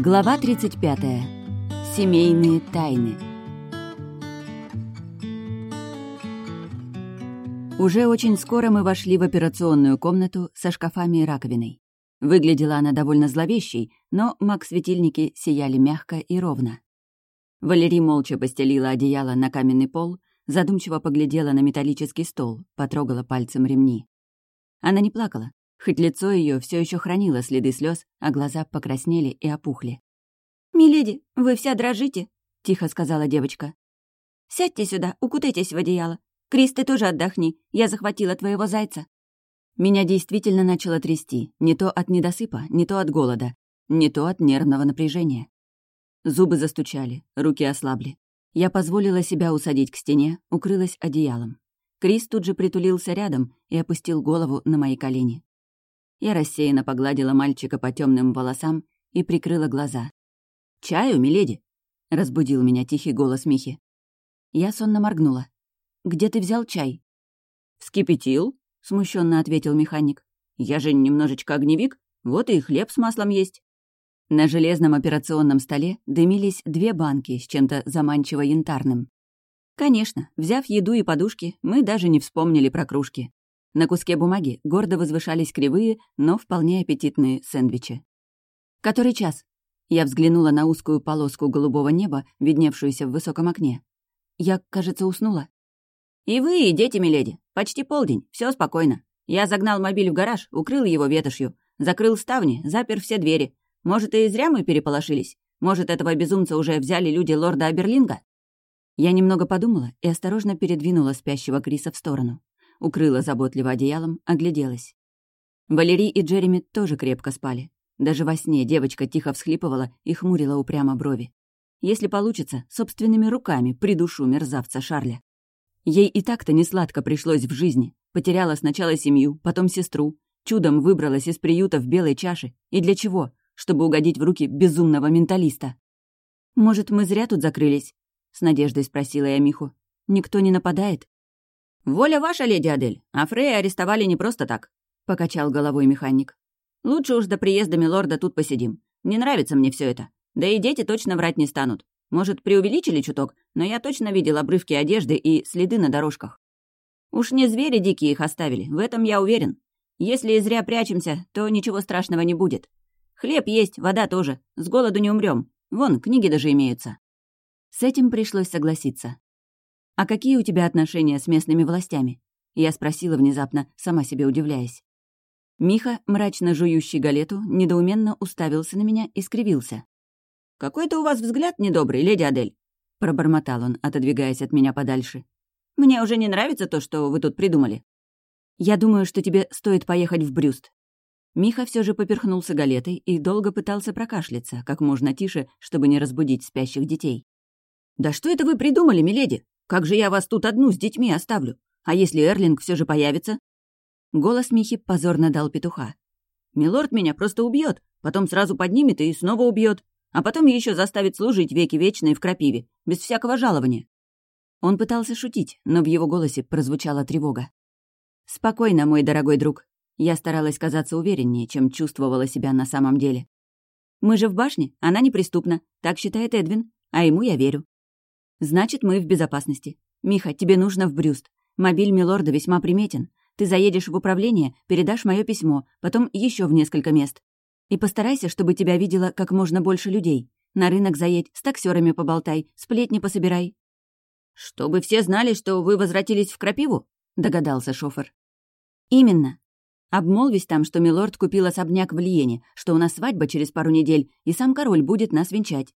Глава 35. Семейные тайны. Уже очень скоро мы вошли в операционную комнату со шкафами и раковиной. Выглядела она довольно зловещей, но маг-светильники сияли мягко и ровно. Валерий молча постелила одеяло на каменный пол, задумчиво поглядела на металлический стол, потрогала пальцем ремни. Она не плакала, хоть лицо ее все еще хранило следы слез, а глаза покраснели и опухли. «Миледи, вы вся дрожите», — тихо сказала девочка. «Сядьте сюда, укутайтесь в одеяло. Крис, ты тоже отдохни, я захватила твоего зайца». Меня действительно начало трясти, не то от недосыпа, не то от голода, не то от нервного напряжения. Зубы застучали, руки ослабли. Я позволила себя усадить к стене, укрылась одеялом. Крис тут же притулился рядом и опустил голову на мои колени. Я рассеянно погладила мальчика по темным волосам и прикрыла глаза. «Чаю, миледи?» — разбудил меня тихий голос Михи. Я сонно моргнула. «Где ты взял чай?» «Вскипятил?» — смущенно ответил механик. «Я же немножечко огневик, вот и хлеб с маслом есть». На железном операционном столе дымились две банки с чем-то заманчиво янтарным. Конечно, взяв еду и подушки, мы даже не вспомнили про кружки. На куске бумаги гордо возвышались кривые, но вполне аппетитные сэндвичи. «Который час?» Я взглянула на узкую полоску голубого неба, видневшуюся в высоком окне. Я, кажется, уснула. «И вы, и дети, миледи. Почти полдень, все спокойно. Я загнал мобиль в гараж, укрыл его ветошью, закрыл ставни, запер все двери. Может, и зря мы переполошились? Может, этого безумца уже взяли люди лорда Аберлинга?» Я немного подумала и осторожно передвинула спящего Криса в сторону укрыла заботливо одеялом, огляделась. Валерий и Джереми тоже крепко спали. Даже во сне девочка тихо всхлипывала и хмурила упрямо брови. Если получится, собственными руками придушу мерзавца Шарля. Ей и так-то несладко пришлось в жизни. Потеряла сначала семью, потом сестру. Чудом выбралась из приюта в белой чаше. И для чего? Чтобы угодить в руки безумного менталиста. «Может, мы зря тут закрылись?» — с надеждой спросила я Миху. «Никто не нападает?» «Воля ваша, леди Адель, а Фрея арестовали не просто так», — покачал головой механик. «Лучше уж до приезда милорда тут посидим. Не нравится мне все это. Да и дети точно врать не станут. Может, преувеличили чуток, но я точно видел обрывки одежды и следы на дорожках. Уж не звери дикие их оставили, в этом я уверен. Если и зря прячемся, то ничего страшного не будет. Хлеб есть, вода тоже, с голоду не умрем. Вон, книги даже имеются». С этим пришлось согласиться. «А какие у тебя отношения с местными властями?» Я спросила внезапно, сама себе удивляясь. Миха, мрачно жующий галету, недоуменно уставился на меня и скривился. «Какой-то у вас взгляд недобрый, леди Адель», — пробормотал он, отодвигаясь от меня подальше. «Мне уже не нравится то, что вы тут придумали». «Я думаю, что тебе стоит поехать в Брюст». Миха все же поперхнулся галетой и долго пытался прокашляться, как можно тише, чтобы не разбудить спящих детей. «Да что это вы придумали, миледи? Как же я вас тут одну с детьми оставлю? А если Эрлинг все же появится?» Голос Михи позорно дал петуха. «Милорд меня просто убьет, потом сразу поднимет и снова убьет, а потом еще заставит служить веки вечные в крапиве, без всякого жалования». Он пытался шутить, но в его голосе прозвучала тревога. «Спокойно, мой дорогой друг». Я старалась казаться увереннее, чем чувствовала себя на самом деле. «Мы же в башне, она неприступна, так считает Эдвин, а ему я верю. Значит, мы в безопасности. Миха, тебе нужно в Брюст. Мобиль Милорда весьма приметен. Ты заедешь в управление, передашь мое письмо, потом еще в несколько мест. И постарайся, чтобы тебя видело как можно больше людей. На рынок заедь, с таксерами поболтай, сплетни пособирай». «Чтобы все знали, что вы возвратились в Крапиву?» — догадался шофер. «Именно. Обмолвись там, что милорд купил особняк в Лиене, что у нас свадьба через пару недель, и сам король будет нас венчать.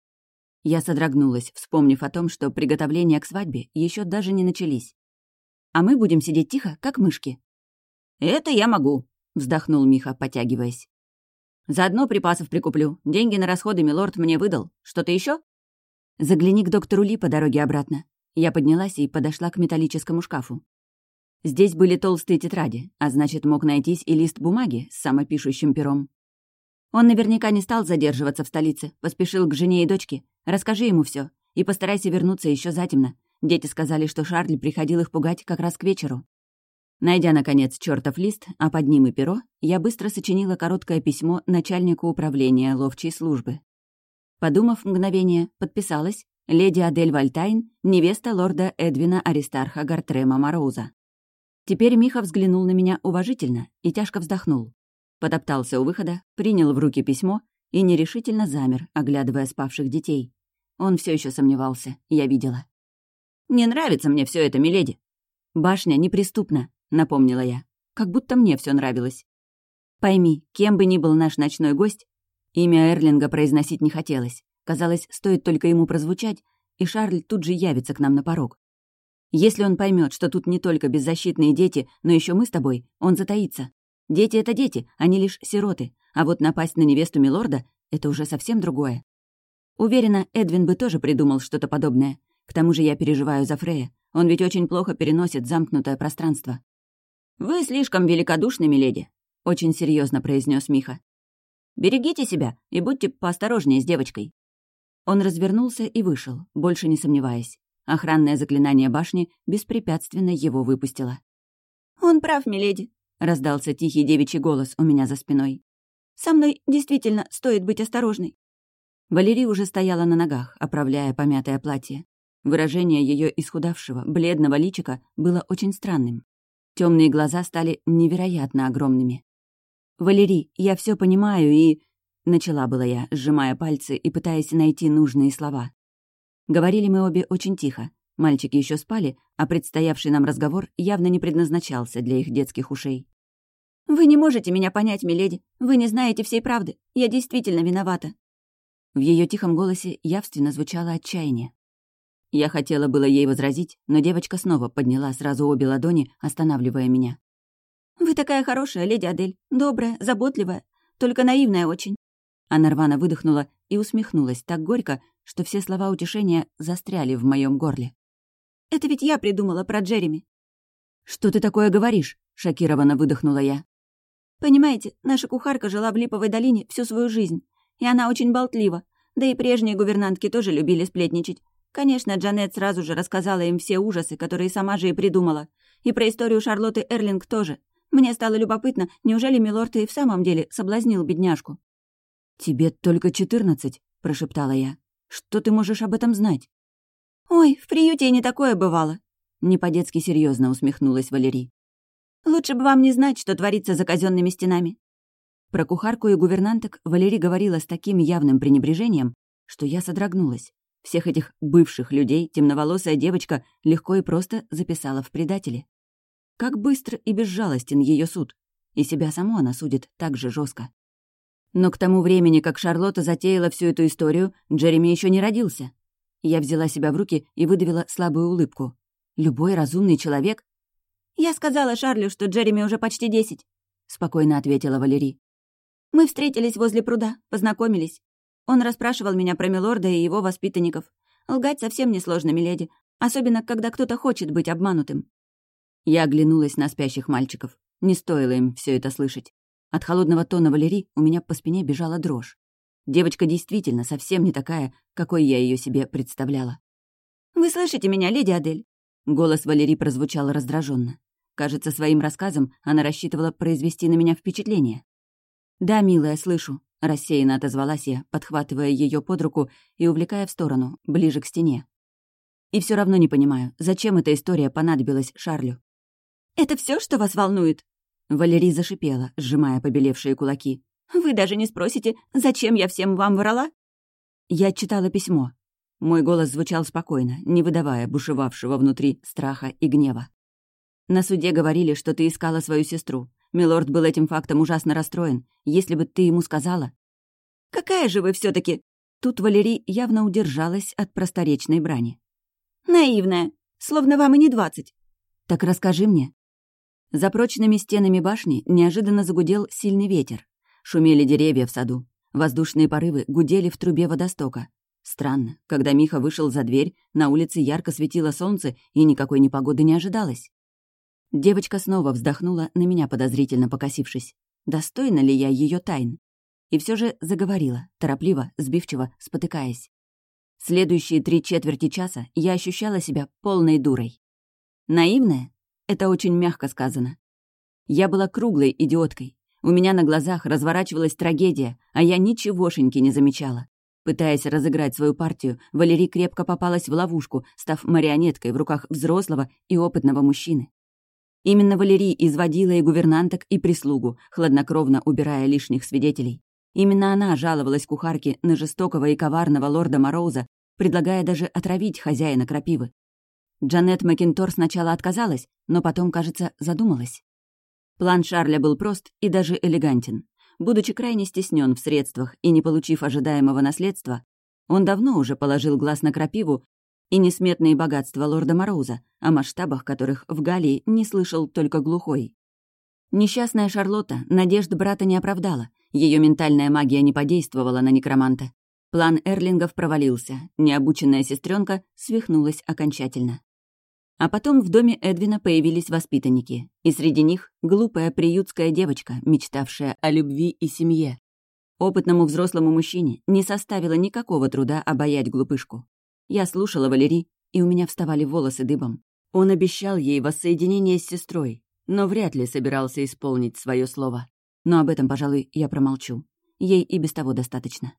Я содрогнулась, вспомнив о том, что приготовления к свадьбе еще даже не начались. А мы будем сидеть тихо, как мышки. «Это я могу», — вздохнул Миха, потягиваясь. «Заодно припасов прикуплю. Деньги на расходы милорд мне выдал. Что-то еще? «Загляни к доктору Ли по дороге обратно». Я поднялась и подошла к металлическому шкафу. Здесь были толстые тетради, а значит, мог найтись и лист бумаги с самопишущим пером. Он наверняка не стал задерживаться в столице, поспешил к жене и дочке. Расскажи ему все и постарайся вернуться еще затемно. Дети сказали, что Шарль приходил их пугать как раз к вечеру. Найдя, наконец, чертов лист, а под ним и перо, я быстро сочинила короткое письмо начальнику управления ловчей службы. Подумав мгновение, подписалась леди Адель Вальтайн, невеста лорда Эдвина Аристарха Гартрема Мороуза. Теперь Миха взглянул на меня уважительно и тяжко вздохнул. Потоптался у выхода, принял в руки письмо и нерешительно замер, оглядывая спавших детей. Он все еще сомневался, я видела. «Не нравится мне все это, миледи!» «Башня неприступна», — напомнила я. «Как будто мне все нравилось». «Пойми, кем бы ни был наш ночной гость, имя Эрлинга произносить не хотелось. Казалось, стоит только ему прозвучать, и Шарль тут же явится к нам на порог. Если он поймет, что тут не только беззащитные дети, но еще мы с тобой, он затаится. Дети — это дети, они лишь сироты, а вот напасть на невесту Милорда — это уже совсем другое. Уверена, Эдвин бы тоже придумал что-то подобное. К тому же я переживаю за Фрея. Он ведь очень плохо переносит замкнутое пространство. «Вы слишком великодушны, миледи», — очень серьезно произнес Миха. «Берегите себя и будьте поосторожнее с девочкой». Он развернулся и вышел, больше не сомневаясь. Охранное заклинание башни беспрепятственно его выпустило. «Он прав, миледи», — раздался тихий девичий голос у меня за спиной. «Со мной действительно стоит быть осторожной». Валерия уже стояла на ногах, оправляя помятое платье. Выражение ее исхудавшего, бледного личика было очень странным. Темные глаза стали невероятно огромными. «Валерий, я все понимаю и...» Начала была я, сжимая пальцы и пытаясь найти нужные слова. Говорили мы обе очень тихо. Мальчики еще спали, а предстоявший нам разговор явно не предназначался для их детских ушей. «Вы не можете меня понять, миледи. Вы не знаете всей правды. Я действительно виновата. В ее тихом голосе явственно звучало отчаяние. Я хотела было ей возразить, но девочка снова подняла сразу обе ладони, останавливая меня. «Вы такая хорошая, леди Адель, добрая, заботливая, только наивная очень». Она рвано выдохнула и усмехнулась так горько, что все слова утешения застряли в моем горле. «Это ведь я придумала про Джереми». «Что ты такое говоришь?» — шокированно выдохнула я. «Понимаете, наша кухарка жила в Липовой долине всю свою жизнь. И она очень болтлива. Да и прежние гувернантки тоже любили сплетничать. Конечно, Джанет сразу же рассказала им все ужасы, которые сама же и придумала. И про историю Шарлотты Эрлинг тоже. Мне стало любопытно, неужели Милорд и в самом деле соблазнил бедняжку? «Тебе только четырнадцать», — прошептала я. «Что ты можешь об этом знать?» «Ой, в приюте и не такое бывало», — не по-детски серьезно усмехнулась Валерий. «Лучше бы вам не знать, что творится за казенными стенами. Про кухарку и гувернанток Валерий говорила с таким явным пренебрежением, что я содрогнулась. Всех этих бывших людей темноволосая девочка легко и просто записала в предатели. Как быстро и безжалостен ее суд. И себя саму она судит так же жестко. Но к тому времени, как Шарлотта затеяла всю эту историю, Джереми еще не родился. Я взяла себя в руки и выдавила слабую улыбку. Любой разумный человек... «Я сказала Шарлю, что Джереми уже почти десять», — спокойно ответила Валерий. Мы встретились возле пруда, познакомились. Он расспрашивал меня про Милорда и его воспитанников. Лгать совсем несложно, миледи, особенно когда кто-то хочет быть обманутым. Я оглянулась на спящих мальчиков. Не стоило им все это слышать. От холодного тона Валерии у меня по спине бежала дрожь. Девочка действительно совсем не такая, какой я ее себе представляла. «Вы слышите меня, леди Адель?» Голос Валерии прозвучал раздраженно. Кажется, своим рассказом она рассчитывала произвести на меня впечатление. «Да, милая, слышу», — рассеянно отозвалась я, подхватывая ее под руку и увлекая в сторону, ближе к стене. И все равно не понимаю, зачем эта история понадобилась Шарлю. «Это все, что вас волнует?» Валерий зашипела, сжимая побелевшие кулаки. «Вы даже не спросите, зачем я всем вам врала?» Я читала письмо. Мой голос звучал спокойно, не выдавая бушевавшего внутри страха и гнева. На суде говорили, что ты искала свою сестру. Милорд был этим фактом ужасно расстроен. Если бы ты ему сказала... «Какая же вы все таки Тут Валерий явно удержалась от просторечной брани. «Наивная. Словно вам и не двадцать». «Так расскажи мне». За прочными стенами башни неожиданно загудел сильный ветер. Шумели деревья в саду. Воздушные порывы гудели в трубе водостока. Странно, когда Миха вышел за дверь, на улице ярко светило солнце, и никакой непогоды не ожидалось. Девочка снова вздохнула, на меня подозрительно покосившись. Достойна ли я ее тайн? И все же заговорила, торопливо, сбивчиво, спотыкаясь. Следующие три четверти часа я ощущала себя полной дурой. Наивная? Это очень мягко сказано. Я была круглой идиоткой. У меня на глазах разворачивалась трагедия, а я ничегошеньки не замечала. Пытаясь разыграть свою партию, Валерий крепко попалась в ловушку, став марионеткой в руках взрослого и опытного мужчины. Именно Валерий изводила и гувернанток, и прислугу, хладнокровно убирая лишних свидетелей. Именно она жаловалась кухарке на жестокого и коварного лорда Мороуза, предлагая даже отравить хозяина крапивы. Джанет Макинтор сначала отказалась, но потом, кажется, задумалась. План Шарля был прост и даже элегантен. Будучи крайне стеснен в средствах и не получив ожидаемого наследства, он давно уже положил глаз на крапиву и несметные богатства лорда Мороуза, о масштабах которых в Галлии не слышал только глухой. Несчастная Шарлотта надежд брата не оправдала, ее ментальная магия не подействовала на некроманта. План Эрлингов провалился, необученная сестренка свихнулась окончательно. А потом в доме Эдвина появились воспитанники, и среди них глупая приютская девочка, мечтавшая о любви и семье. Опытному взрослому мужчине не составило никакого труда обаять глупышку. Я слушала Валерий, и у меня вставали волосы дыбом. Он обещал ей воссоединение с сестрой, но вряд ли собирался исполнить свое слово. Но об этом, пожалуй, я промолчу. Ей и без того достаточно.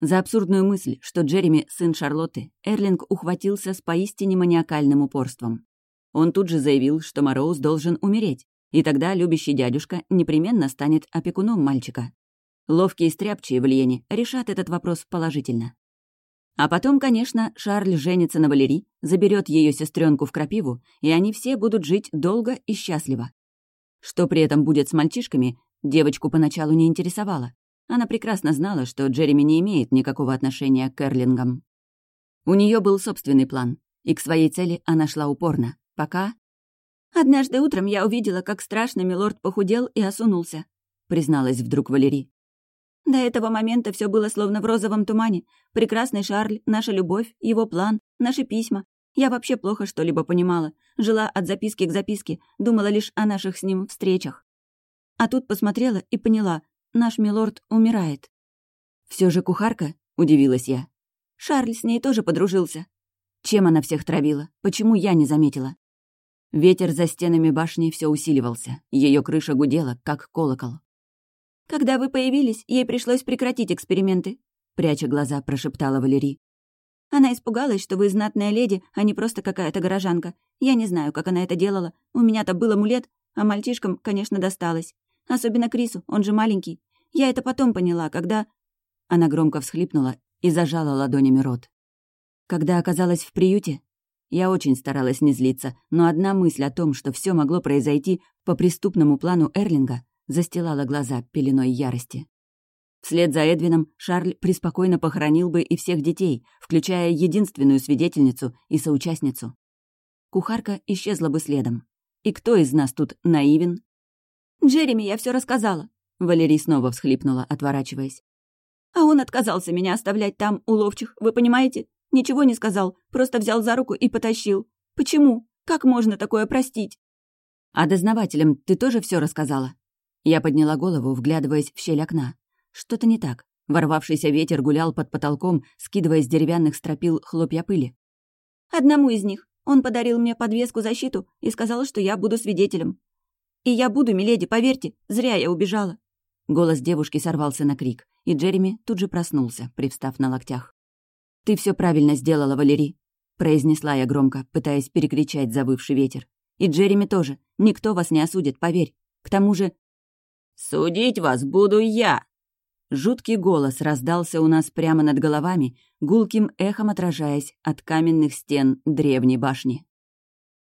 За абсурдную мысль, что Джереми — сын Шарлотты, Эрлинг ухватился с поистине маниакальным упорством. Он тут же заявил, что Мороуз должен умереть, и тогда любящий дядюшка непременно станет опекуном мальчика. Ловкие стряпчие в Льене решат этот вопрос положительно. А потом, конечно, Шарль женится на Валерии, заберет ее сестренку в крапиву, и они все будут жить долго и счастливо. Что при этом будет с мальчишками, девочку поначалу не интересовало. Она прекрасно знала, что Джереми не имеет никакого отношения к Эрлингам. У нее был собственный план, и к своей цели она шла упорно, пока... «Однажды утром я увидела, как страшно милорд похудел и осунулся», — призналась вдруг Валерий. До этого момента все было словно в розовом тумане. Прекрасный Шарль, наша любовь, его план, наши письма. Я вообще плохо что-либо понимала. Жила от записки к записке, думала лишь о наших с ним встречах. А тут посмотрела и поняла, Наш милорд умирает». Все же кухарка?» — удивилась я. «Шарль с ней тоже подружился». Чем она всех травила? Почему я не заметила? Ветер за стенами башни все усиливался. Ее крыша гудела, как колокол. «Когда вы появились, ей пришлось прекратить эксперименты», — пряча глаза, прошептала Валерий. «Она испугалась, что вы знатная леди, а не просто какая-то горожанка. Я не знаю, как она это делала. У меня-то был амулет, а мальчишкам, конечно, досталось. Особенно Крису, он же маленький. Я это потом поняла, когда...» Она громко всхлипнула и зажала ладонями рот. Когда оказалась в приюте, я очень старалась не злиться, но одна мысль о том, что все могло произойти по преступному плану Эрлинга, застилала глаза пеленой ярости. Вслед за Эдвином Шарль преспокойно похоронил бы и всех детей, включая единственную свидетельницу и соучастницу. Кухарка исчезла бы следом. И кто из нас тут наивен «Джереми, я все рассказала», — Валерий снова всхлипнула, отворачиваясь. «А он отказался меня оставлять там, у ловчих, вы понимаете? Ничего не сказал, просто взял за руку и потащил. Почему? Как можно такое простить?» «А дознавателям ты тоже все рассказала?» Я подняла голову, вглядываясь в щель окна. Что-то не так. Ворвавшийся ветер гулял под потолком, скидывая с деревянных стропил хлопья пыли. «Одному из них. Он подарил мне подвеску-защиту и сказал, что я буду свидетелем. И я буду, миледи, поверьте, зря я убежала». Голос девушки сорвался на крик, и Джереми тут же проснулся, привстав на локтях. «Ты все правильно сделала, Валерий», — произнесла я громко, пытаясь перекричать завывший ветер. «И Джереми тоже. Никто вас не осудит, поверь. К тому же...» «Судить вас буду я!» Жуткий голос раздался у нас прямо над головами, гулким эхом отражаясь от каменных стен древней башни.